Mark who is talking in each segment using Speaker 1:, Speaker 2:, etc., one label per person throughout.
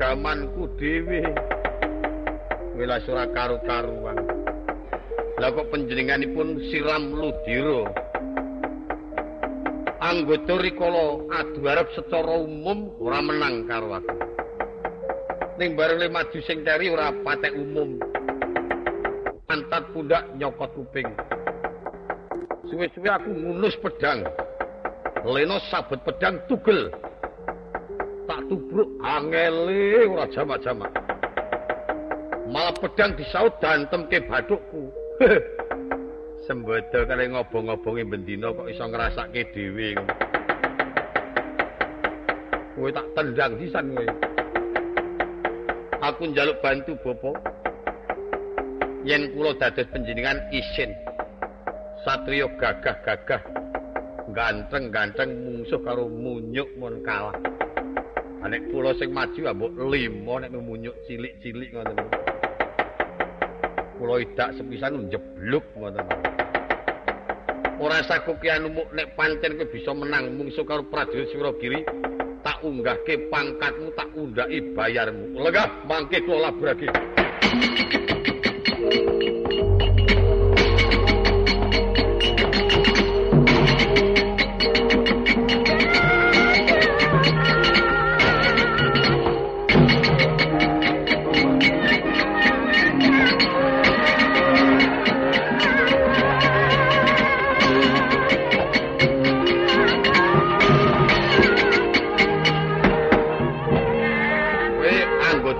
Speaker 1: gamanku dhewe. Wela ora karo-karuan. Lah kok panjenenganipun siram ludira. Anggota rikala adu arep secara umum ora menang karo aku. Ning le maju sing teri ora patek umum. Pantat pundak nyokot kuping. Suwe-suwe aku ngunus pedang. Leno sabet pedang tugel. Tubruk angele ora jamak-jamak. Malah pedang disaut dantem ke bathukku. Sembodo kare ngobong-ngobongi bendina kok iso ngrasake dhewe. Kowe tak tendang sisan kowe. Aku njaluk bantu Bapak. Yen kula dados panjenengan isin. Satriya gagah-gagah ganteng-ganteng mungsuh karo munyuk mun kalah. Nek kula sing maju ambok limo nek munyuk cilik-cilik ngoten. Kula idak sepisan njebluk ngoten. Ora sakuki anumuk nek pancen kowe bisa menang mungsuh karo prajurit Suragiri, tak unggahke pangkatmu tak undhaki bayarmu. Legah mangke kula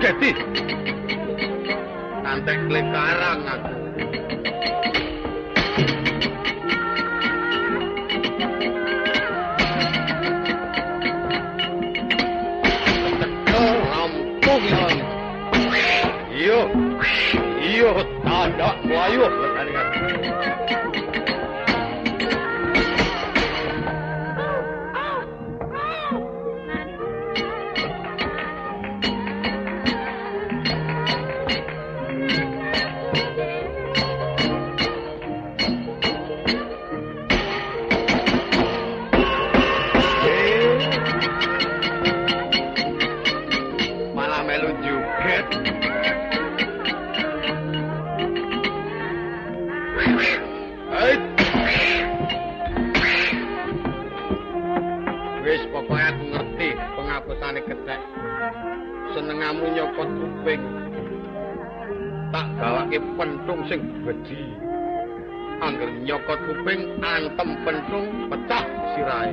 Speaker 1: gegeti. Nantek lekarang aku. Gedhi angger nyokot kuping antem pentung pecah sirahe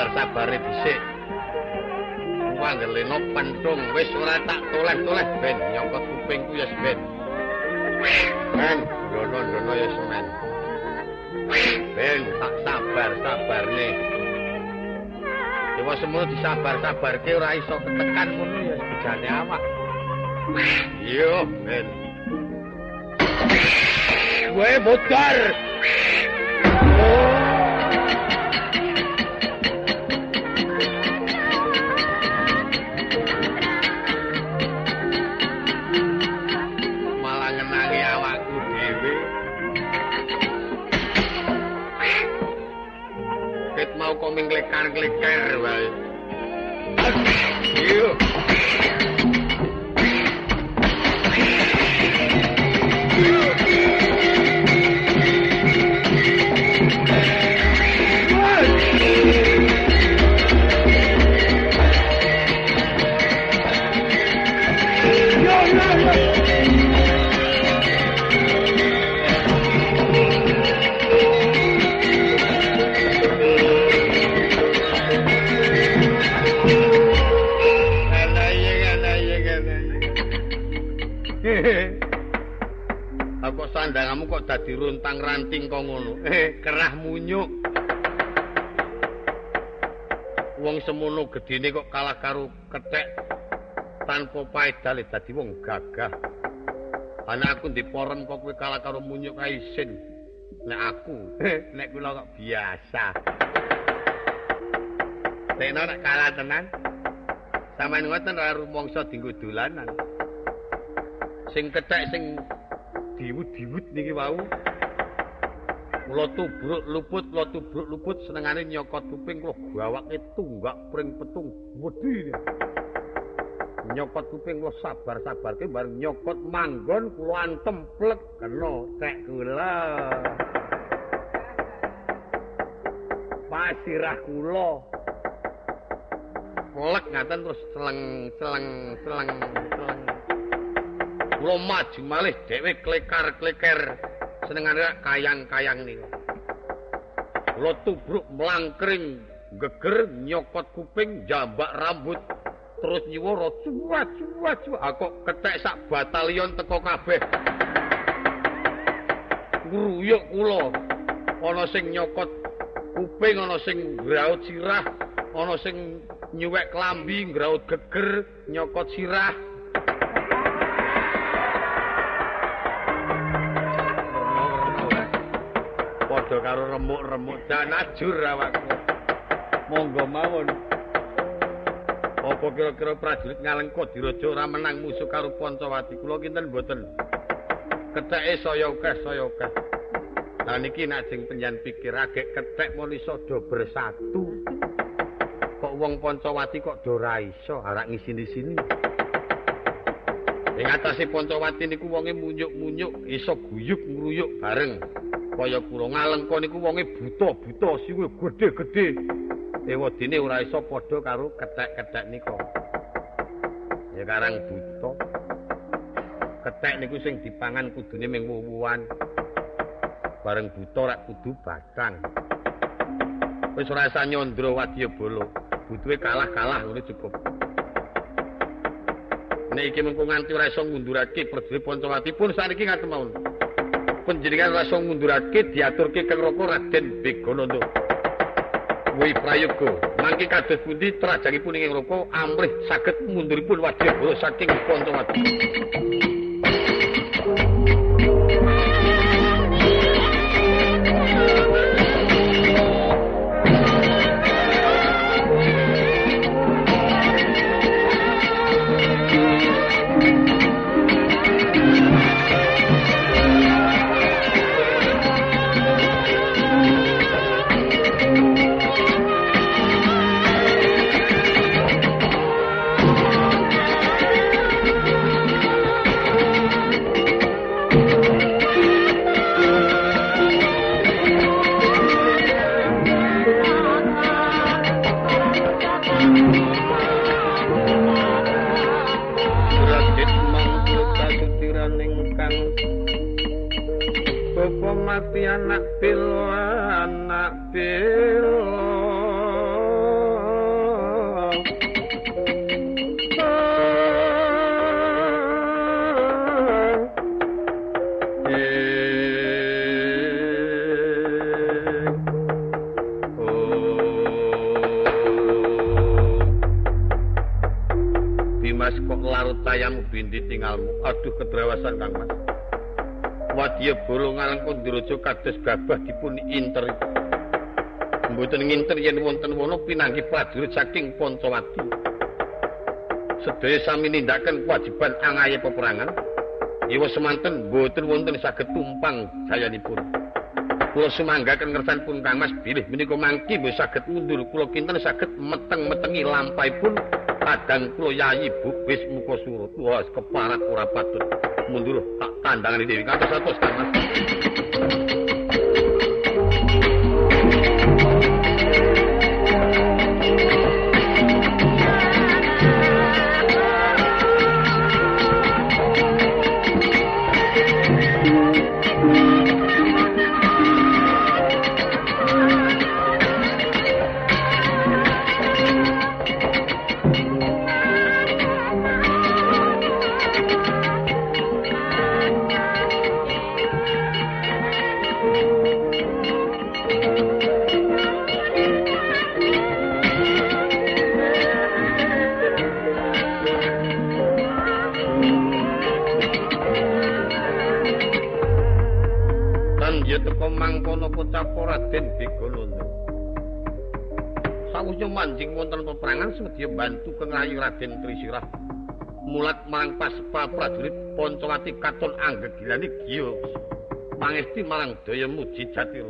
Speaker 1: sabar-sabare dhisik. Wangeleno pencung wis ora tak toleh-toleh ben nyokot kupingku ya ben. Ben, dono-dono ya semen. Ben, tak sabar-sabar nih. Coba semua disabar-sabar ke ora iso ketekan ngono ya jane awak. Yo, Ben. Gue mutar. Oh. Minglekar-ngleker wae. sandangamu kok dadi runtang ranting kok ngono. Eh, kerah munyuk. Wong semono gedine kok kalah karo kethek tanpa paedal dadi wong gagah. Ana aku diporem kok kowe kalah karo munyuk kae isin. Nek aku, nek kula kok biasa. Tena nek kalah tenan. Sampeyan ngoten ora rumangsa dinggo dolanan. Sing kethek sing diwut-diwut niki wau. Kula tubruk luput, kula tubruk luput senengane nyokot kuping kula gawake tunggak pring petung wedi. Nyokot kuping kula sabar-sabarke bareng nyokot manggon kula antem plek kena tek kula. Pasirah kula. Plek ngaten terus celeng celeng celeng celeng. Kula maju malih dhewe klekar-kleker. Senengane kayang-kayang niku. Kula tubruk mlangkring geger nyokot kuping jambak rambut. Terus nyuwara cuwat cuwat ah, ketek sak batalion teko kabeh. Ngruyuk kula. Ana sing nyokot kuping ana sing ngraut sirah ana sing nyuwek klambi ngraut geger nyokot sirah karo remuk-remuk dan ajur awakku. Monggo mawon. Apa kira-kira prajurit ngalengka diraja ora menang musuh karo Pancawati kula kinten mboten. Keteke saya akeh saya akeh. Lah niki nek sing penjen pikir agek ketek muni sada bersatu. Kok wong Pancawati kok do ora iso arak ngisi di sini. Ing atase Pancawati niku wonge munyuk-munyuk iso guyub ngruyuk bareng. Kaya kula ngalengka niku wonge buta-buta siwe gedhe-gedhe. Ewadine ora iso padha karo kethek-kethek nika. Ya karang buta. Kethek niku sing dipangan kudune ming wuwuhan. Bareng buta rak kudu batang. Wis ora isa nyandra wadyabala. butuhe kalah-kalah ngono cukup. Nek iki mengko nganti ora iso ngundurake prajurit Pancawati pun sakniki mawon. Panjenengan ora iso ngundurake diaturke kang Raka Raden Begonanda. Wi prayoga, mangke kados pundi trajangipun ing Raka amrih saged munduripun wadyabala saking Pancawati. kados gabah dipun inter. Mboten nginter yen wonten wana pinanggi prajurit saking Pancawati. Sedaya sami nindakaken kewajiban angaye peperangan. Iwa semanten mboten wonten saged tumpang jayanipun. Kula sumanggaken ngersanipun Kang Mas bilih menika mangki saged mundur kula kinten saged meteng-metengi lampahipun kadang kula yayi bu wis muka surut. Wah keparat ora patut mundur. Tak tandangan dewi. Kados-kados Kang Mas. dia bantu kengayu Raden Trisirah. Mulat marang paspa prajurit Poncowati katon anggegilani giyo pangesti marang daya muji jatir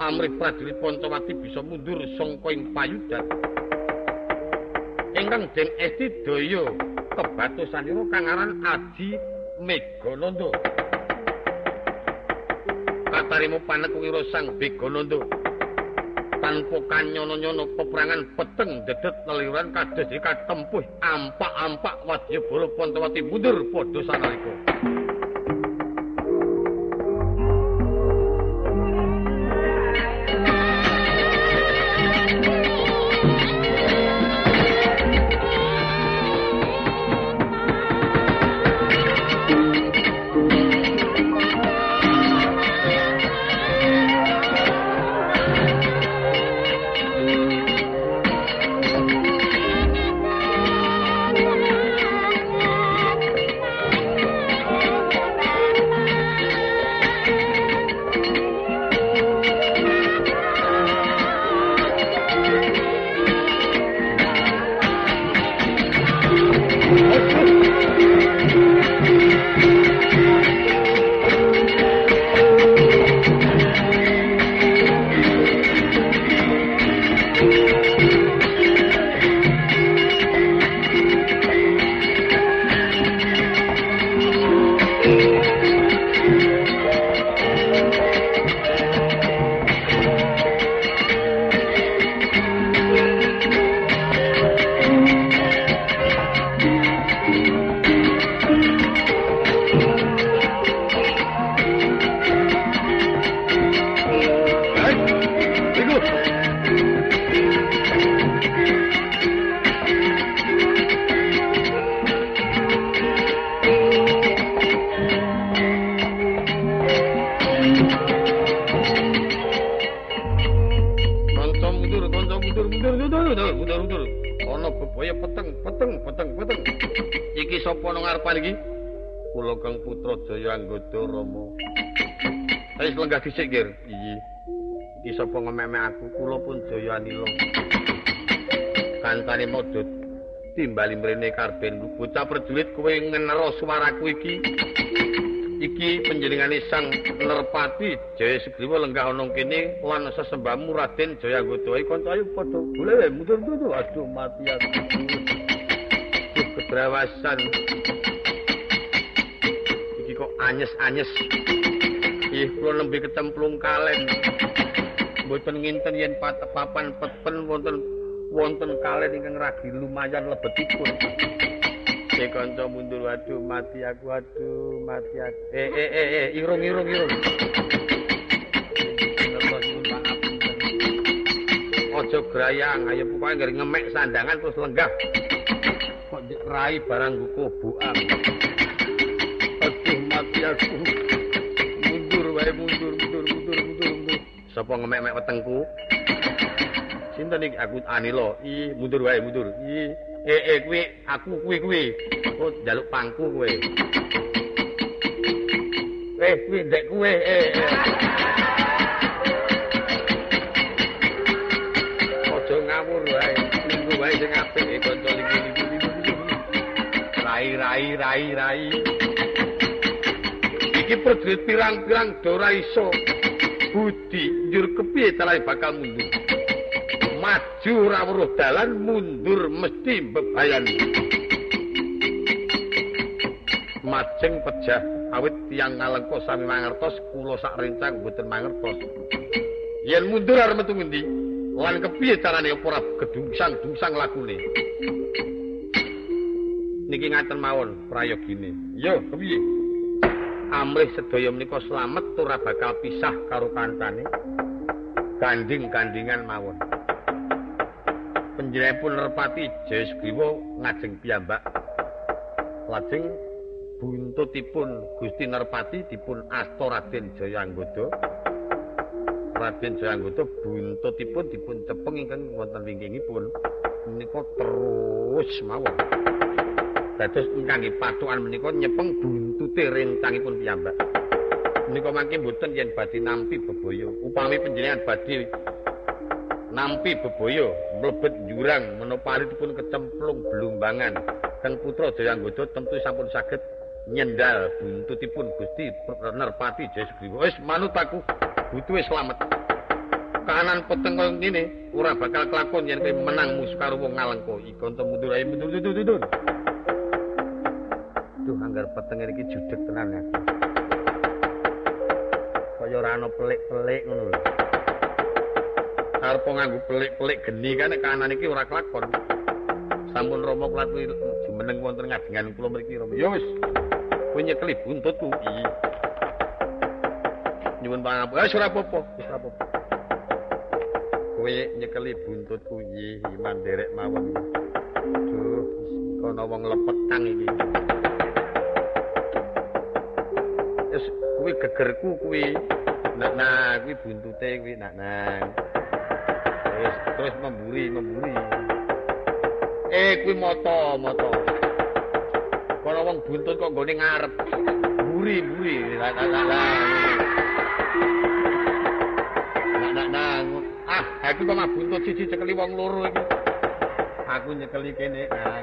Speaker 1: amrih prajurit Poncowati bisa mundur songko ing payudan ingkang den esti daya kebatusaniro kangaran Aji Megonondo katarimu panek wiro sang Begonondo tanpa kanyono-nyono peperangan peteng dedet leliran kados dikatempuh ampak-ampak wadyabala Pontowati mundur padha sanalika sapa nang ngarepan iki? Kula kang putra jaya anggota rama. Wis lenggah dhisik nggih iki iki sapa ngememek aku kula pun jaya anila. Kancane modot timbali mrene karben bocah prajurit kowe ngenero suaraku iki. Iki panjenengane sang Nerpati Jaya Sugriwa lenggah ana kene lan sesembahmu Raden Jaya Anggota iki kanca ayo padha. Boleh mundur-mundur. Aduh mati aku kedrawasan iki kok anyes-anyes ih kula nembe kecemplung kalen mboten nginten yen papan pepen wonten wonten kalen ingkang ragi lumayan lebetipun Si kanca mundur waduh mati aku waduh mati aku. Eh eh eh eh irung irung irung. Ojo grayang ayo pokoke ngemek sandangan terus lenggah. Rai barang guku buang. Aduh mati aku. Mundur wae mundur mundur mundur mundur mundur. Sapa ngemek-mek wetengku? Sinten iki aku Anila. I mundur wae mundur. I Eh eh kuwi aku kuwi kuwi. Oh njaluk pangku kowe. Eh kuwi ndek kowe eh. Aja ngawur wae. Minggu wae sing Rai rai rai. Iki prajurit pirang-pirang ora iso. Budi njur kepiye talahe bakal mundur. maju ora weruh dalan mundur mesti bebayan. Majeng pejah awit tiang ngalengka sami mangertos kula sak rencang mboten mangertos. Yen mundur arep metu ngendi? Lan kepiye carane ora gedungsang dungsang lakune niki ngaten mawon prayogine yo kepiye amrih sedaya menika slamet ora bakal pisah karo kancane ganding-gandingan mawon panjenenganipun Nerpati Jayasgriwa ngajeng piyambak. Lajeng buntutipun Gusti Nerpati dipun asta Raden Jayanggada. Raden Jayanggada buntutipun dipun cepeng ingkang wonten wingkingipun menika terus mawon. Dados ingkang patukan menika nyepeng buntute rencangipun piyambak. Menika mangke mboten yen badhe nampi bebaya. Upami panjenengan badhe nampi bebaya mlebet jurang menapa dipun kecemplung blumbangan kang putra Jayanggoda tentu sampun saged nyendal buntutipun Gusti Nerpati Jayasugriwa wis manut aku butuh slamet. Kanan peteng kaya ngene ora bakal kelakon yen kowe menang musuh karo wong ngalengka. Iki kanca mundur. Ae mundur mundur mundur Duh anggar peteng iki judeg tenan ya kaya ora ana pelik-pelik ngono lho arep nganggo pelik-pelik geni kan kanan iki ora kelakon. Sampun Rama kula kuwi jumeneng wonten ngajengan kula mriki Rama. Ya wis. Kowe nyekeli buntutku iki. Nyuwun pangapunten. Wis ora apa-apa, wis ora apa-apa. Kowe nyekeli buntutku iki iman derek mawon. Duh, kono wong lepetang iki. Kuwi gegerku kuwi. Nak nah, kuwi buntute kuwi nak nah. terus terus memburi memburi. Eh kuwi moto moto. Kono wong buntut kok nggone ngarep. Mburi mburi. La la la la nah ah aku kok buntut siji cekeli wong loro iki. Aku nyekeli kene nah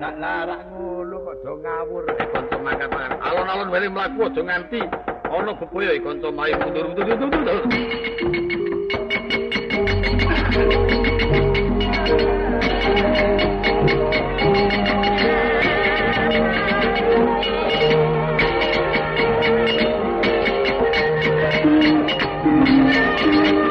Speaker 1: Nak larak ngulu kok ngawur eh, kanca mangkat mangkat. Alon-alon wali mlaku aja nganti ana bebaya kanca mayu mundur mundur mundur. thank you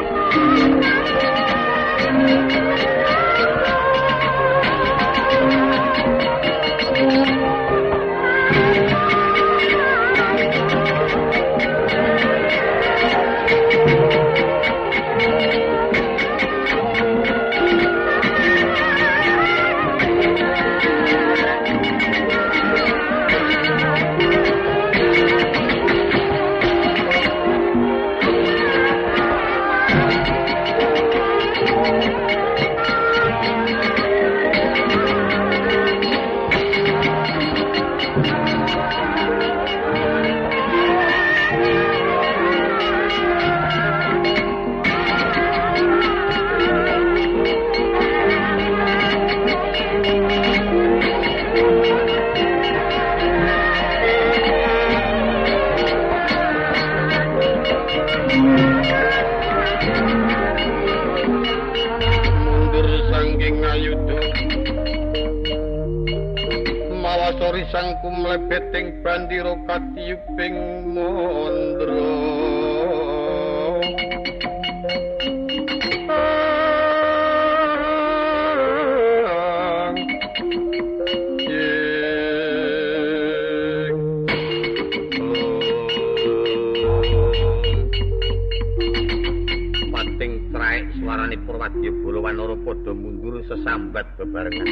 Speaker 1: Purwadya Bala Wanara padha mundur sesambat bebarengan.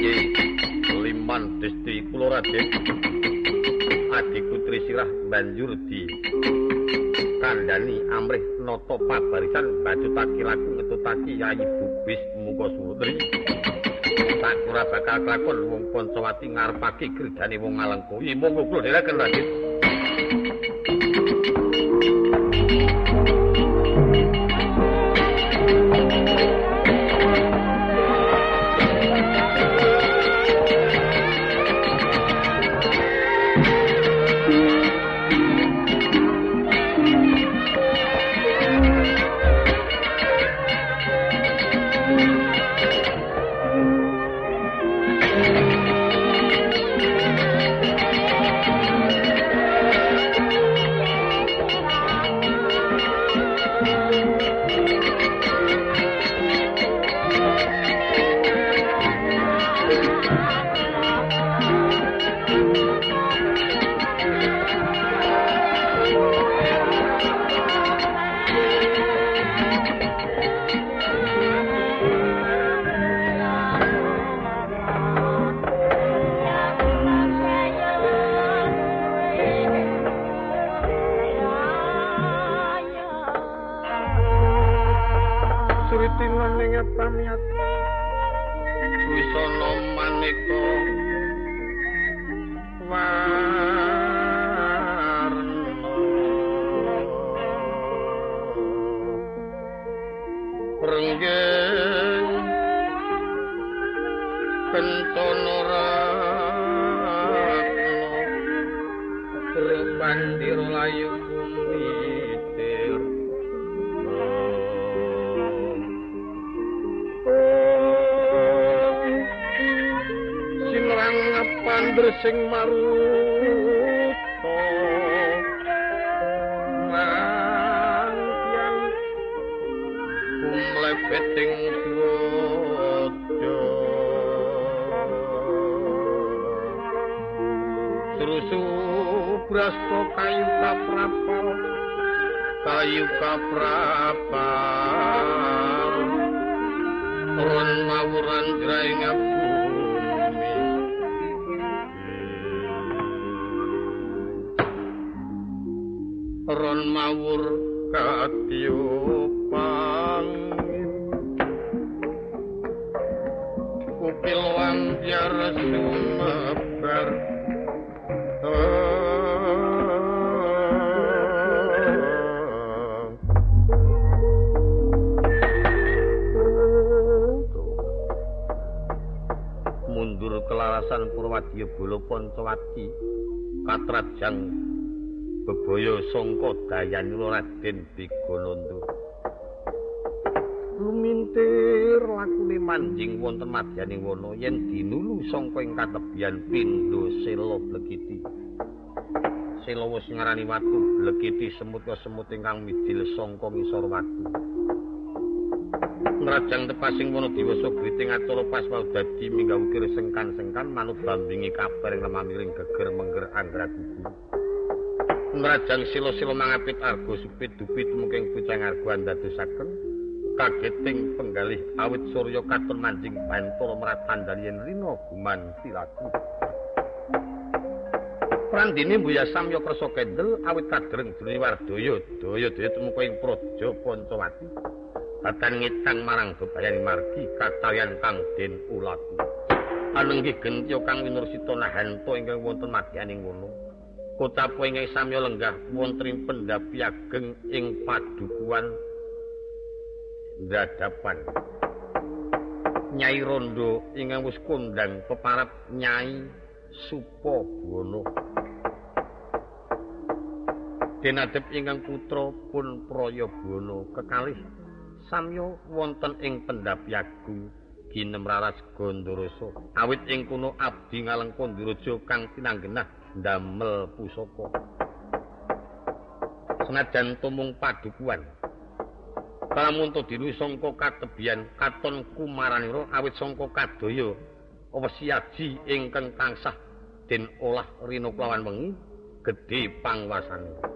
Speaker 1: Ye, liman desti kula Raden. Adiku Trisirah banjur di kandhani amrih nata pabarisan bacutake laku ngetutake Yayi Bubis Muka Sutri. Sakura bakal kelakon wong Pancawati ngarepake gregane wong Alengka. Yen monggo kula dherekaken Raden. kentono ratno Geruk bandir layu kumitir Simrang ngepan sing maru Mang yang kumlepeting dasko kayu kaprapal kayu kaprapal turun mawuran gerai Ron mawur katiupang Kupil wang biar sumeber Dayan Raden Bigonondo. Lumintir lakune manjing wonten madyaning wana yen dinulu sangka ing katebian pindho sela blekiti. Sela wis ngarani watu blekiti semut semut ingkang midil sangka ngisor watu. Ngrajang tepasing wana diwasa griting acara pas wau dadi minggah ukir sengkan-sengkan manut bambingi kabar ing lemah miring geger mengger anggra Nrajang sila-sila mangapit argo supit dupit mungking pucang argo andadosaken kageting penggalih awit surya katon manjing bantul meratandani yen rina guman silaku. Prandini samya kersa kendel awit kadereng jroning wardaya daya daya tumeka ing praja Pancawati. Batan ngitang marang bebayani margi katayan kang den ulaku. Anenggih gentya kang winursita nahanto ingkang wonten madyaning ngono. kota ingkang samya lenggah wonten pendapi ageng ing padukuan dadapan Nyai Rondo ingkang wis kondang peparap Nyai Supo Bono
Speaker 2: denadep ingkang putra pun Prayabana kekalih samya wonten ing pendapyagung ginem raras Gandharasa awit ing kuno abdi ngalengka ndiraja kang tinanggenah ndamel pusaka. Senajan tumung padukuan Pramunta dinuwi sangka katebian katon kumaranira awit sangka kadaya wesiaji ingkang tansah den olah rina kelawan wengi gedhe pangwasane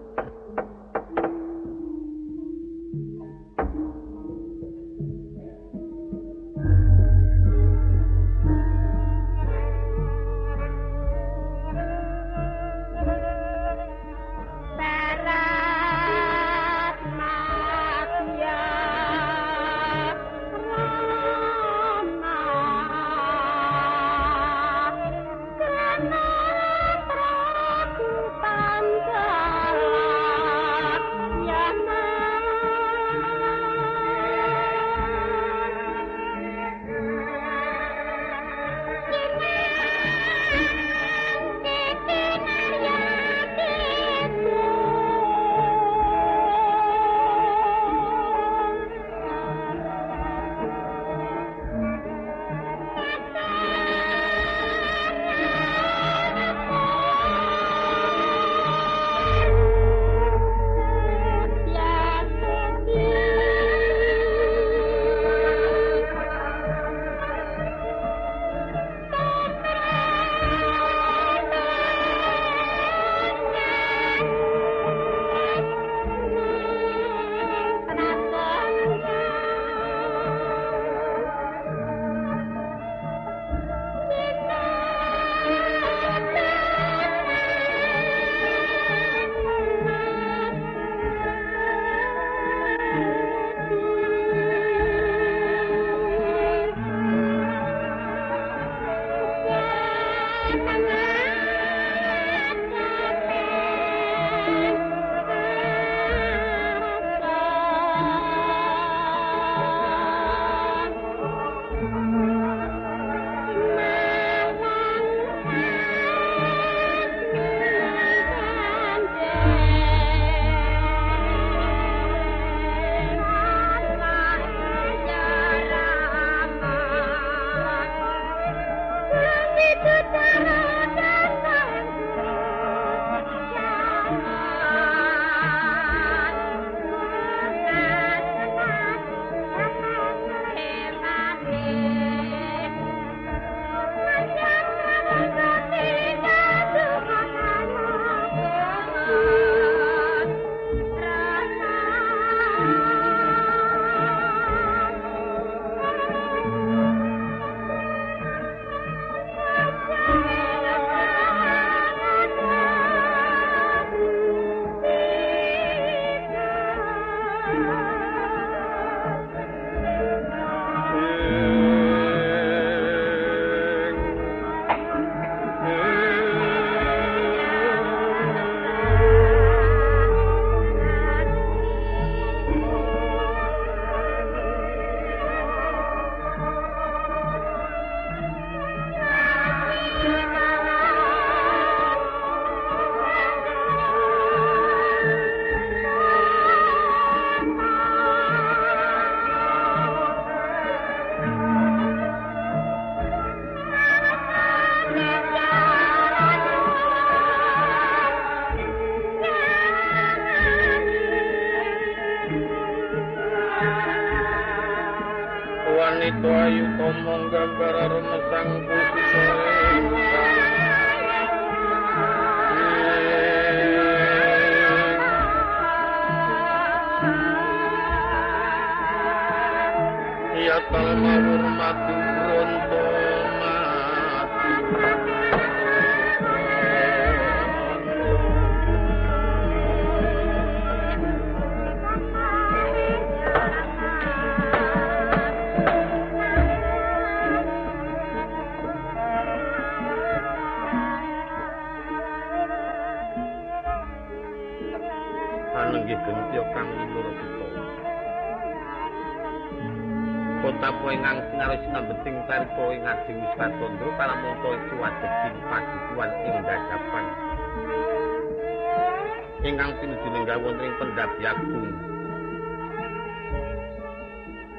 Speaker 1: ingkang pinuju ninggal wonten ing Pendhapi Agung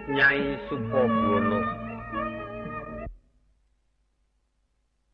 Speaker 1: Nyai Supobono